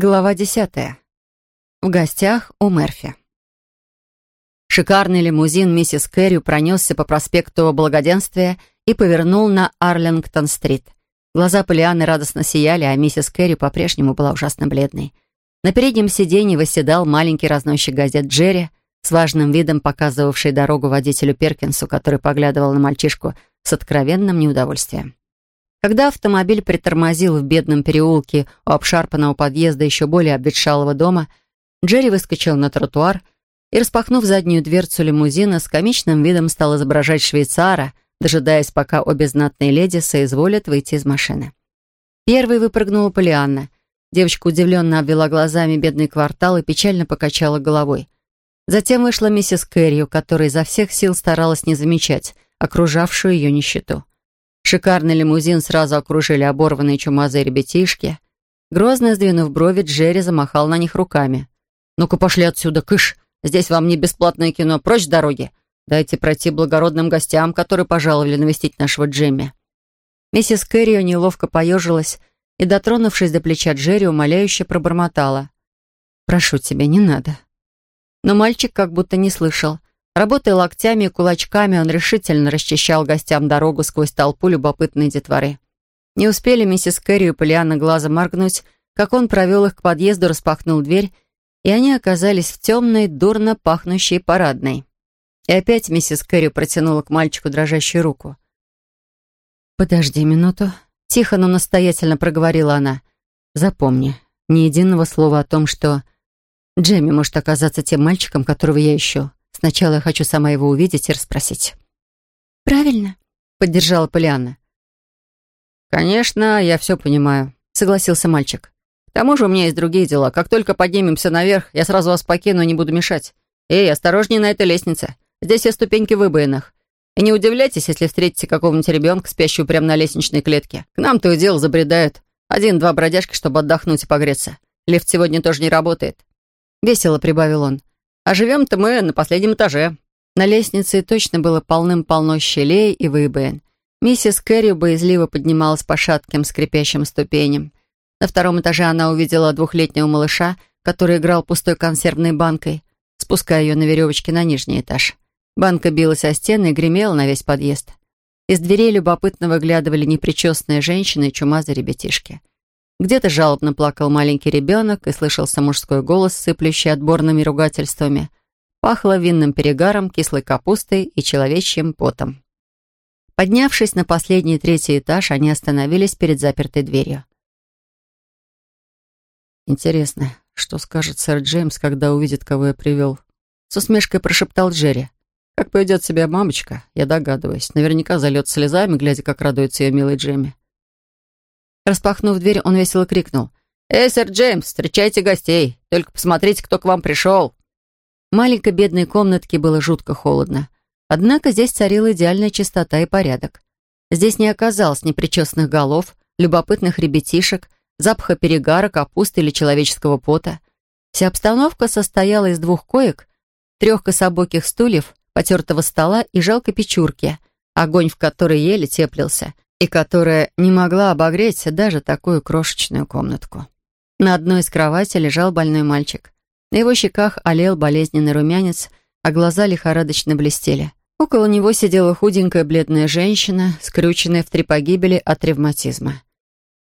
Глава десятая. В гостях у Мерфи. Шикарный лимузин миссис Кэрри пронесся по проспекту Благоденствия и повернул на Арлингтон-стрит. Глаза Полианы радостно сияли, а миссис Кэрри по-прежнему была ужасно бледной. На переднем сиденье восседал маленький разносчик газет Джерри, с важным видом показывавший дорогу водителю Перкинсу, который поглядывал на мальчишку с откровенным неудовольствием. Когда автомобиль притормозил в бедном переулке у обшарпанного подъезда еще более обветшалого дома, Джерри выскочил на тротуар и, распахнув заднюю дверцу лимузина, с комичным видом стал изображать швейцара, дожидаясь, пока обе знатные леди соизволят выйти из машины. Первой выпрыгнула Полианна. Девочка удивленно обвела глазами бедный квартал и печально покачала головой. Затем вышла миссис Кэррию, которая изо всех сил старалась не замечать окружавшую ее нищету. Шикарный лимузин сразу окружили оборванные чумазые ребятишки. Грозно сдвинув брови, Джерри замахал на них руками. «Ну-ка пошли отсюда, кыш! Здесь вам не бесплатное кино, прочь с дороги! Дайте пройти благородным гостям, которые пожаловали навестить нашего Джемми». Миссис Кэррио неловко поежилась и, дотронувшись до плеча Джерри, умоляюще пробормотала. «Прошу тебя, не надо». Но мальчик как будто не слышал. Работая локтями и кулачками, он решительно расчищал гостям дорогу сквозь толпу любопытной детворы. Не успели миссис Кэрри и Полиана глазом моргнуть, как он провел их к подъезду, распахнул дверь, и они оказались в темной, дурно пахнущей парадной. И опять миссис Кэрри протянула к мальчику дрожащую руку. «Подожди минуту», — тихо, но настоятельно проговорила она. «Запомни, ни единого слова о том, что Джемми может оказаться тем мальчиком, которого я ищу. Сначала я хочу сама его увидеть и расспросить». «Правильно», — поддержала Полианна. «Конечно, я все понимаю», — согласился мальчик. «К тому же у меня есть другие дела. Как только поднимемся наверх, я сразу вас покину и не буду мешать. Эй, осторожнее на этой лестнице. Здесь все ступеньки выбоинах. И не удивляйтесь, если встретите какого-нибудь ребенка, спящего прямо на лестничной клетке. К нам то и дело забредают. Один-два бродяжки, чтобы отдохнуть и погреться. Лифт сегодня тоже не работает». Весело прибавил он. А живем-то мы на последнем этаже». На лестнице точно было полным-полно щелей и выбоин. Миссис Кэрри боязливо поднималась по шатким скрипящим ступеням. На втором этаже она увидела двухлетнего малыша, который играл пустой консервной банкой, спуская ее на веревочке на нижний этаж. Банка билась о стены и гремела на весь подъезд. Из дверей любопытно выглядывали непричесные женщины и чумазые ребятишки. Где-то жалобно плакал маленький ребенок и слышался мужской голос, сыплющий отборными ругательствами. Пахло винным перегаром, кислой капустой и человечьим потом. Поднявшись на последний третий этаж, они остановились перед запертой дверью. «Интересно, что скажет сэр Джеймс, когда увидит, кого я привел?» С усмешкой прошептал Джерри. «Как поведет себя мамочка, я догадываюсь. Наверняка зальет слезами, глядя, как радуется ее милый Джемми. Распахнув дверь, он весело крикнул. «Эй, сэр Джеймс, встречайте гостей! Только посмотрите, кто к вам пришел!» В маленькой бедной комнатке было жутко холодно. Однако здесь царила идеальная чистота и порядок. Здесь не оказалось непричесанных голов, любопытных ребятишек, запаха перегара, капусты или человеческого пота. Вся обстановка состояла из двух коек, трех кособоких стульев, потертого стола и жалкой печурки, огонь в которой еле теплился — и которая не могла обогреть даже такую крошечную комнатку. На одной из кроватей лежал больной мальчик. На его щеках олел болезненный румянец, а глаза лихорадочно блестели. Около него сидела худенькая бледная женщина, скрюченная в три погибели от ревматизма.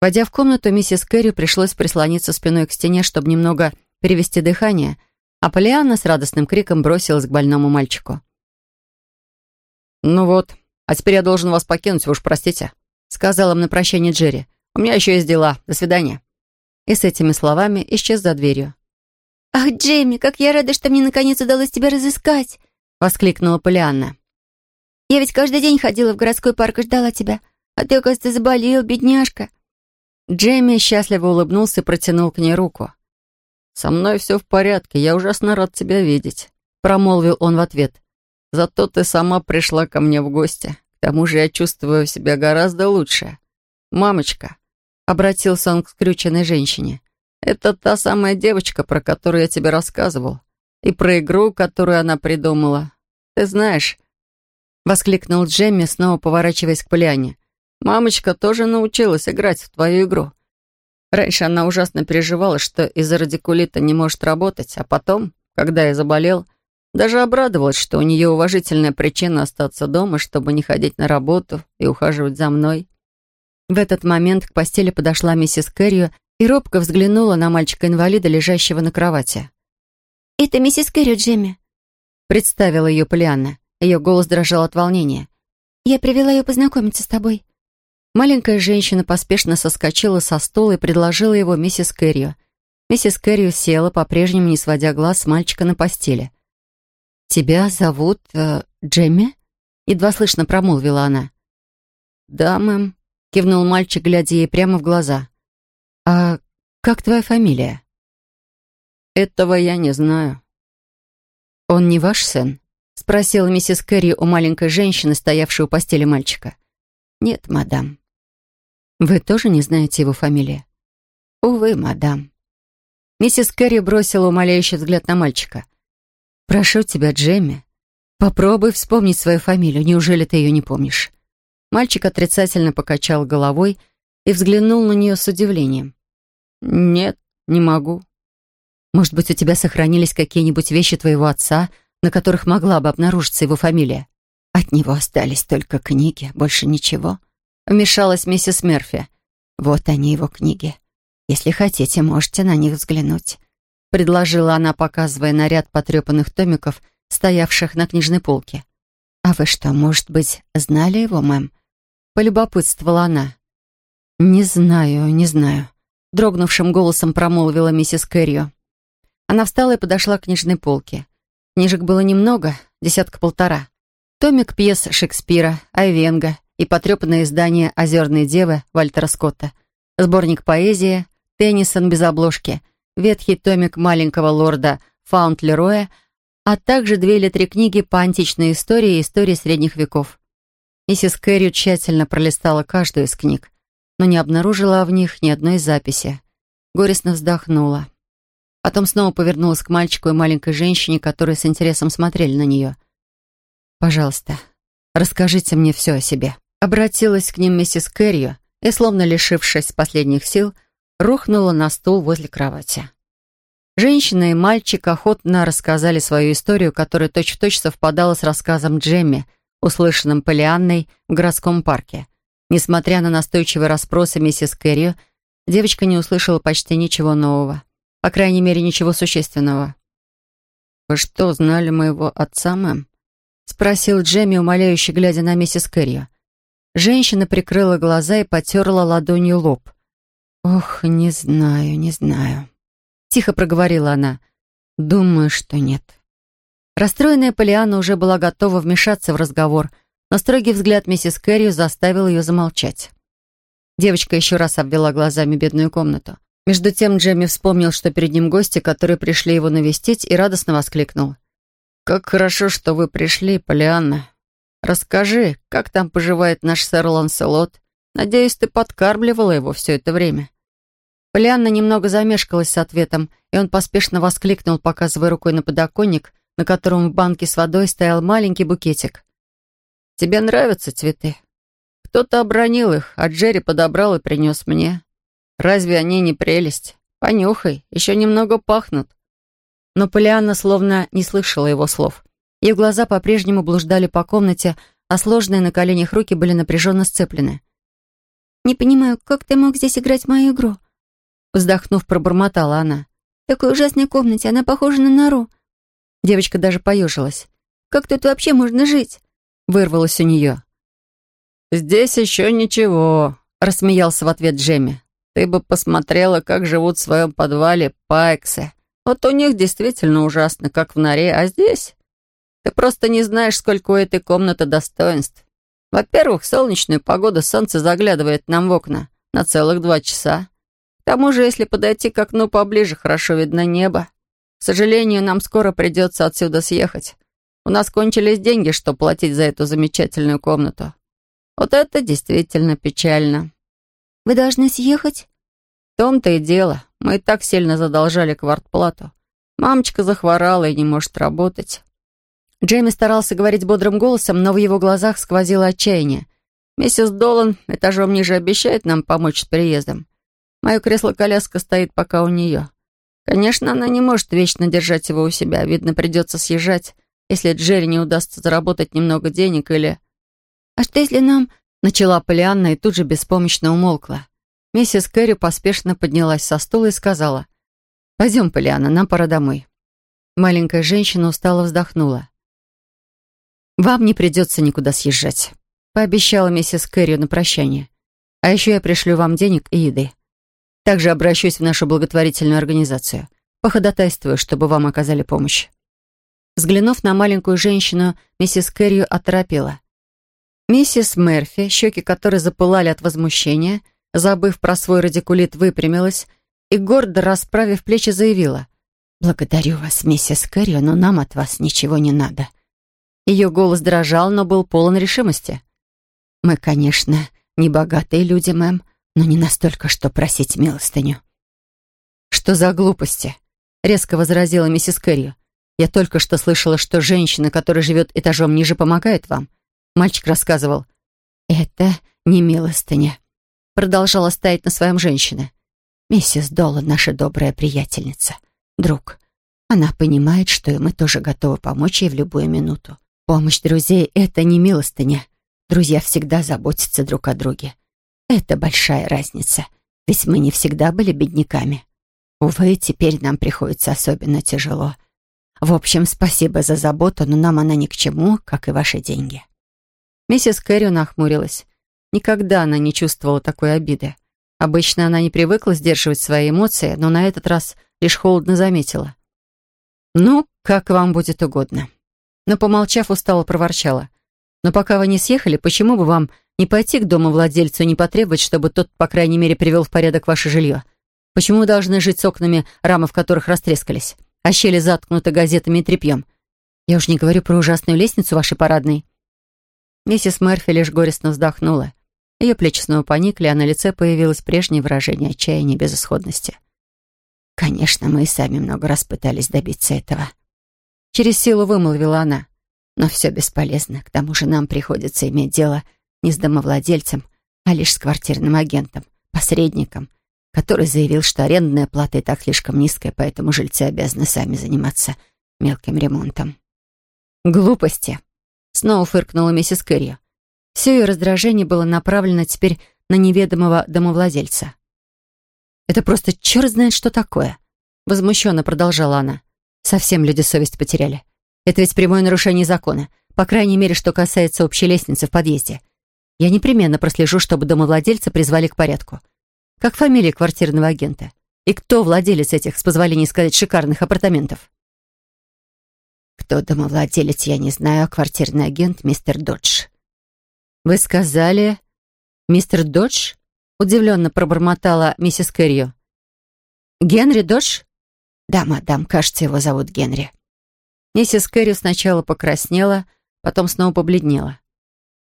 Войдя в комнату, миссис Кэрри пришлось прислониться спиной к стене, чтобы немного перевести дыхание, а Полианна с радостным криком бросилась к больному мальчику. «Ну вот, а теперь я должен вас покинуть, вы уж простите», — сказал им на прощание Джерри. «У меня еще есть дела. До свидания». И с этими словами исчез за дверью. «Ах, Джейми, как я рада, что мне наконец удалось тебя разыскать!» — воскликнула Полианна. «Я ведь каждый день ходила в городской парк и ждала тебя. А ты, оказывается, заболел, бедняжка». Джейми счастливо улыбнулся и протянул к ней руку. «Со мной все в порядке, я ужасно рад тебя видеть», — промолвил он в ответ. Зато ты сама пришла ко мне в гости. К тому же я чувствую себя гораздо лучше. Мамочка, обратился он к скрюченной женщине. Это та самая девочка, про которую я тебе рассказывал. И про игру, которую она придумала. Ты знаешь, воскликнул Джемми, снова поворачиваясь к Полиане. Мамочка тоже научилась играть в твою игру. Раньше она ужасно переживала, что из-за радикулита не может работать, а потом, когда я заболел, даже обрадовалась, что у нее уважительная причина остаться дома, чтобы не ходить на работу и ухаживать за мной. В этот момент к постели подошла миссис Кэррио и робко взглянула на мальчика-инвалида, лежащего на кровати. «Это миссис Кэррио, Джимми», — представила ее Полианна. Ее голос дрожал от волнения. «Я привела ее познакомиться с тобой». Маленькая женщина поспешно соскочила со стула и предложила его миссис Кэррио. Миссис Кэррио села, по-прежнему не сводя глаз с мальчика на постели. «Тебя зовут э, Джемми?» — едва слышно промолвила она. «Да, мэм», — кивнул мальчик, глядя ей прямо в глаза. «А как твоя фамилия?» «Этого я не знаю». «Он не ваш сын?» — спросила миссис Кэрри у маленькой женщины, стоявшей у постели мальчика. «Нет, мадам». «Вы тоже не знаете его фамилии?» «Увы, мадам». Миссис Кэрри бросила умоляющий взгляд на мальчика. «Прошу тебя, Джемми, попробуй вспомнить свою фамилию. Неужели ты ее не помнишь?» Мальчик отрицательно покачал головой и взглянул на нее с удивлением. «Нет, не могу». «Может быть, у тебя сохранились какие-нибудь вещи твоего отца, на которых могла бы обнаружиться его фамилия?» «От него остались только книги, больше ничего», — вмешалась миссис Мерфи. «Вот они, его книги. Если хотите, можете на них взглянуть», — предложила она, показывая наряд потрепанных томиков, стоявших на книжной полке. «А вы что, может быть, знали его, мэм?» Полюбопытствовала она. «Не знаю, не знаю», — дрогнувшим голосом промолвила миссис Кэррио. Она встала и подошла к книжной полке. Книжек было немного, десятка-полтора. Томик пьес Шекспира, Айвенга и потрепанное издание «Озерные девы» Вальтера Скотта, сборник поэзии, Теннисон без обложки, ветхий томик маленького лорда Фаунтлероя, а также две или три книги по античной истории и истории средних веков. Миссис Кэрри тщательно пролистала каждую из книг, но не обнаружила в них ни одной записи. Горестно вздохнула. Потом снова повернулась к мальчику и маленькой женщине, которые с интересом смотрели на нее. «Пожалуйста, расскажите мне все о себе». Обратилась к ним миссис Кэррио и, словно лишившись последних сил, рухнула на стул возле кровати. Женщина и мальчик охотно рассказали свою историю, которая точь-в-точь -точь совпадала с рассказом Джемми — услышанным Полианной в городском парке. Несмотря на настойчивые расспросы миссис Кэррио, девочка не услышала почти ничего нового. По крайней мере, ничего существенного. «Вы что, знали моего отца, мэм?» — спросил Джемми, умоляюще глядя на миссис Кэррио. Женщина прикрыла глаза и потерла ладонью лоб. «Ох, не знаю, не знаю», — тихо проговорила она. «Думаю, что нет». Расстроенная Полиана уже была готова вмешаться в разговор, но строгий взгляд миссис Кэрри заставил ее замолчать. Девочка еще раз обвела глазами бедную комнату. Между тем Джемми вспомнил, что перед ним гости, которые пришли его навестить, и радостно воскликнул. «Как хорошо, что вы пришли, Полианна. Расскажи, как там поживает наш сэр Ланселот? Надеюсь, ты подкармливала его все это время». Полианна немного замешкалась с ответом, и он поспешно воскликнул, показывая рукой на подоконник, на котором в банке с водой стоял маленький букетик. «Тебе нравятся цветы? Кто-то обронил их, а Джерри подобрал и принес мне. Разве они не прелесть? Понюхай, еще немного пахнут». Но Полианна словно не слышала его слов. Ее глаза по-прежнему блуждали по комнате, а сложные на коленях руки были напряженно сцеплены. «Не понимаю, как ты мог здесь играть мою игру?» Вздохнув, пробормотала она. «В такой ужасной комнате, она похожа на нору. Девочка даже поежилась. «Как тут вообще можно жить?» Вырвалось у нее. «Здесь еще ничего», — рассмеялся в ответ Джемми. «Ты бы посмотрела, как живут в своем подвале пайксы. Вот у них действительно ужасно, как в норе, а здесь... Ты просто не знаешь, сколько у этой комнаты достоинств. Во-первых, в солнечную погоду солнце заглядывает нам в окна на целых два часа. К тому же, если подойти к окну поближе, хорошо видно небо. К сожалению, нам скоро придется отсюда съехать. У нас кончились деньги, чтобы платить за эту замечательную комнату. Вот это действительно печально. Вы должны съехать? В том-то и дело. Мы и так сильно задолжали квартплату. Мамочка захворала и не может работать. Джейми старался говорить бодрым голосом, но в его глазах сквозило отчаяние. Миссис Долан этажом ниже обещает нам помочь с переездом. Мое кресло-коляска стоит пока у нее. Конечно, она не может вечно держать его у себя. Видно, придется съезжать, если Джерри не удастся заработать немного денег или... «А что, если нам...» — начала Полианна и тут же беспомощно умолкла. Миссис Кэрри поспешно поднялась со стула и сказала, «Пойдем, Полианна, нам пора домой». Маленькая женщина устало вздохнула. «Вам не придется никуда съезжать», — пообещала миссис Кэрри на прощание. «А еще я пришлю вам денег и еды. Также обращусь в нашу благотворительную организацию. Походатайствую, чтобы вам оказали помощь». Взглянув на маленькую женщину, миссис Кэррию оторопела. Миссис Мерфи, щеки которой запылали от возмущения, забыв про свой радикулит, выпрямилась и, гордо расправив плечи, заявила. «Благодарю вас, миссис Кэрри, но нам от вас ничего не надо». Ее голос дрожал, но был полон решимости. «Мы, конечно, не богатые люди, мэм, но не настолько, что просить милостыню». «Что за глупости?» — резко возразила миссис Кэрри. «Я только что слышала, что женщина, которая живет этажом ниже, помогает вам. Мальчик рассказывал». «Это не милостыня», — продолжала стоять на своем женщина. «Миссис Долла наша добрая приятельница, друг. Она понимает, что и мы тоже готовы помочь ей в любую минуту. Помощь друзей — это не милостыня. Друзья всегда заботятся друг о друге. Это большая разница, ведь мы не всегда были бедняками. Увы, теперь нам приходится особенно тяжело. В общем, спасибо за заботу, но нам она ни к чему, как и ваши деньги». Миссис Кэрри нахмурилась. Никогда она не чувствовала такой обиды. Обычно она не привыкла сдерживать свои эмоции, но на этот раз лишь холодно заметила. «Ну, как вам будет угодно». Но, помолчав, устало проворчала. «Но пока вы не съехали, почему бы вам не пойти к дому владельцу и не потребовать, чтобы тот, по крайней мере, привел в порядок ваше жилье? Почему вы должны жить с окнами, рамы в которых растрескались, а щели заткнуты газетами и тряпьем? Я уж не говорю про ужасную лестницу вашей парадной». Миссис Мерфи лишь горестно вздохнула. Ее плечи снова поникли, а на лице появилось прежнее выражение отчаяния и безысходности. «Конечно, мы и сами много раз пытались добиться этого». Через силу вымолвила она. «Но все бесполезно. К тому же нам приходится иметь дело не с домовладельцем, а лишь с квартирным агентом, посредником, который заявил, что арендная плата и так слишком низкая, поэтому жильцы обязаны сами заниматься мелким ремонтом». «Глупости!» Снова фыркнула миссис Кэрри. Все ее раздражение было направлено теперь на неведомого домовладельца. «Это просто черт знает, что такое!» Возмущенно продолжала она. «Совсем люди совесть потеряли. Это ведь прямое нарушение закона, по крайней мере, что касается общей лестницы в подъезде. Я непременно прослежу, чтобы домовладельца призвали к порядку. Как фамилия квартирного агента? И кто владелец этих, с позволения сказать, шикарных апартаментов?» Кто домовладелец, я не знаю, а квартирный агент мистер Додж. Вы сказали, мистер Додж? Удивленно пробормотала миссис Кэррио. Генри Додж? Да, мадам, кажется, его зовут Генри. Миссис Кэрри сначала покраснела, потом снова побледнела.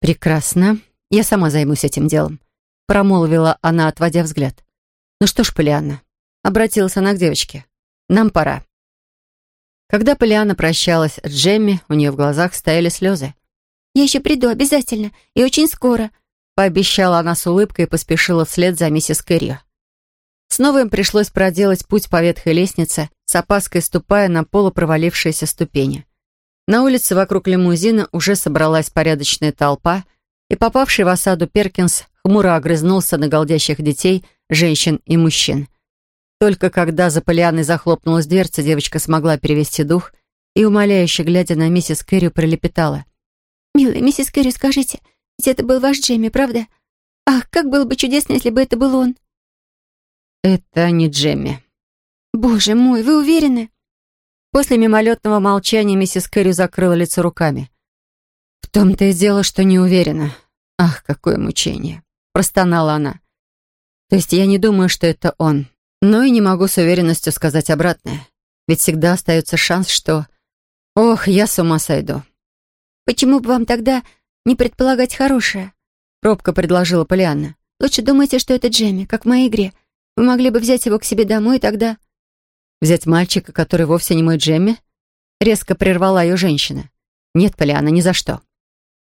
«Прекрасно. Я сама займусь этим делом», — промолвила она, отводя взгляд. «Ну что ж, Полианна», — обратилась она к девочке, — «нам пора». Когда Полиана прощалась с Джемми, у нее в глазах стояли слезы. «Я еще приду обязательно, и очень скоро», пообещала она с улыбкой и поспешила вслед за миссис Кэррио. Снова им пришлось проделать путь по ветхой лестнице, с опаской ступая на полупровалившиеся ступени. На улице вокруг лимузина уже собралась порядочная толпа, и попавший в осаду Перкинс хмуро огрызнулся на голдящих детей, женщин и мужчин. Только когда за Полианой захлопнулась дверца, девочка смогла перевести дух и, умоляюще глядя на миссис Кэрри, пролепетала. «Милая миссис Кэрри, скажите, ведь это был ваш Джемми, правда? Ах, как было бы чудесно, если бы это был он!» «Это не Джемми». «Боже мой, вы уверены?» После мимолетного молчания миссис Кэрри закрыла лицо руками. «В том-то и дело, что не уверена. Ах, какое мучение!» Простонала она. «То есть я не думаю, что это он. Но и не могу с уверенностью сказать обратное. Ведь всегда остается шанс, что... Ох, я с ума сойду. «Почему бы вам тогда не предполагать хорошее?» Робко предложила Полианна. «Лучше думайте, что это Джемми, как в моей игре. Вы могли бы взять его к себе домой, тогда...» «Взять мальчика, который вовсе не мой Джемми?» Резко прервала ее женщина. «Нет, Полианна, ни за что».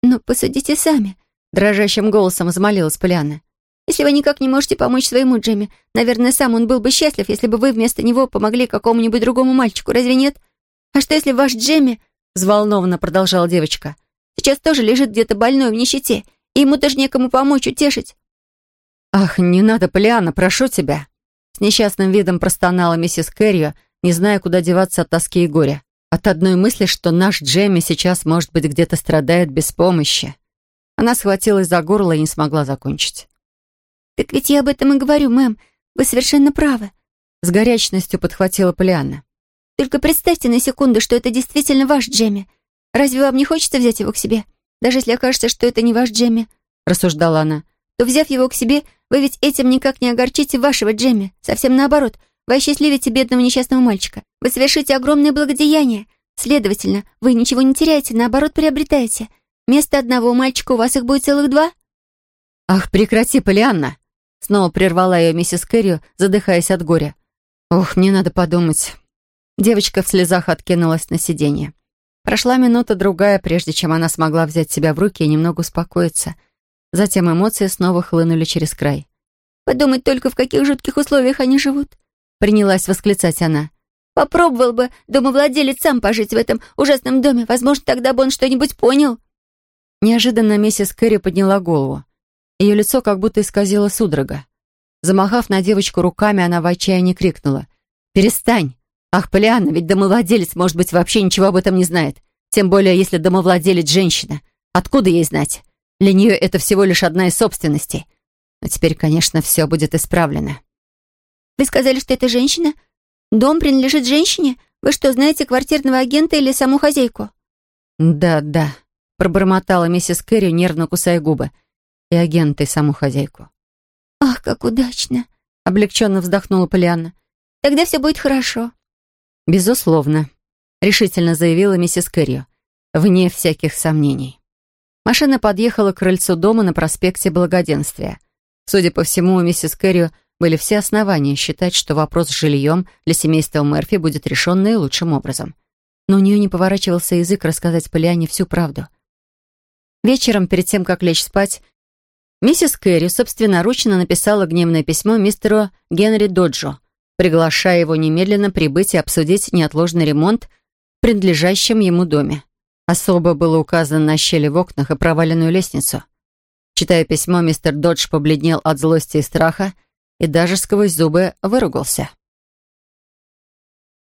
«Ну, посудите сами», — дрожащим голосом взмолилась Полианна. Если вы никак не можете помочь своему Джемми, наверное, сам он был бы счастлив, если бы вы вместо него помогли какому-нибудь другому мальчику, разве нет? А что, если ваш Джемми, — взволнованно продолжала девочка, — сейчас тоже лежит где-то больной в нищете, и ему даже некому помочь, утешить?» «Ах, не надо, Полиана, прошу тебя!» С несчастным видом простонала миссис Кэррио, не зная, куда деваться от тоски и горя. От одной мысли, что наш Джемми сейчас, может быть, где-то страдает без помощи. Она схватилась за горло и не смогла закончить. «Так ведь я об этом и говорю, мэм. Вы совершенно правы», — с горячностью подхватила Полианна. «Только представьте на секунду, что это действительно ваш Джемми. Разве вам не хочется взять его к себе? Даже если окажется, что это не ваш Джемми», — рассуждала она, «то, взяв его к себе, вы ведь этим никак не огорчите вашего Джемми. Совсем наоборот. Вы осчастливите бедного несчастного мальчика. Вы совершите огромное благодеяние. Следовательно, вы ничего не теряете, наоборот, приобретаете. Вместо одного мальчика у вас их будет целых два?» «Ах, прекрати, Полианна!» Снова прервала ее миссис Кэррио, задыхаясь от горя. «Ох, мне надо подумать». Девочка в слезах откинулась на сиденье. Прошла минута-другая, прежде чем она смогла взять себя в руки и немного успокоиться. Затем эмоции снова хлынули через край. «Подумать только, в каких жутких условиях они живут!» Принялась восклицать она. «Попробовал бы домовладелец сам пожить в этом ужасном доме. Возможно, тогда бы он что-нибудь понял». Неожиданно миссис Кэрри подняла голову. Ее лицо как будто исказило судорога. Замахав на девочку руками, она в отчаянии крикнула. «Перестань! Ах, Полианна, ведь домовладелец, может быть, вообще ничего об этом не знает. Тем более, если домовладелец женщина. Откуда ей знать? Для нее это всего лишь одна из собственностей. Но теперь, конечно, все будет исправлено». «Вы сказали, что это женщина? Дом принадлежит женщине? Вы что, знаете квартирного агента или саму хозяйку?» «Да, да», — пробормотала миссис Кэрри, нервно кусая губы и агента, и саму хозяйку. «Ах, как удачно!» — облегченно вздохнула Полианна. «Тогда все будет хорошо». «Безусловно», — решительно заявила миссис Кэррио, вне всяких сомнений. Машина подъехала к крыльцу дома на проспекте Благоденствия. Судя по всему, у миссис Кэррио были все основания считать, что вопрос с жильем для семейства Мерфи будет решен наилучшим образом. Но у нее не поворачивался язык рассказать Полиане всю правду. Вечером, перед тем, как лечь спать, Миссис Кэрри собственноручно написала гневное письмо мистеру Генри Доджо, приглашая его немедленно прибыть и обсудить неотложный ремонт в принадлежащем ему доме. Особо было указано на щели в окнах и проваленную лестницу. Читая письмо, мистер Додж побледнел от злости и страха и даже сквозь зубы выругался.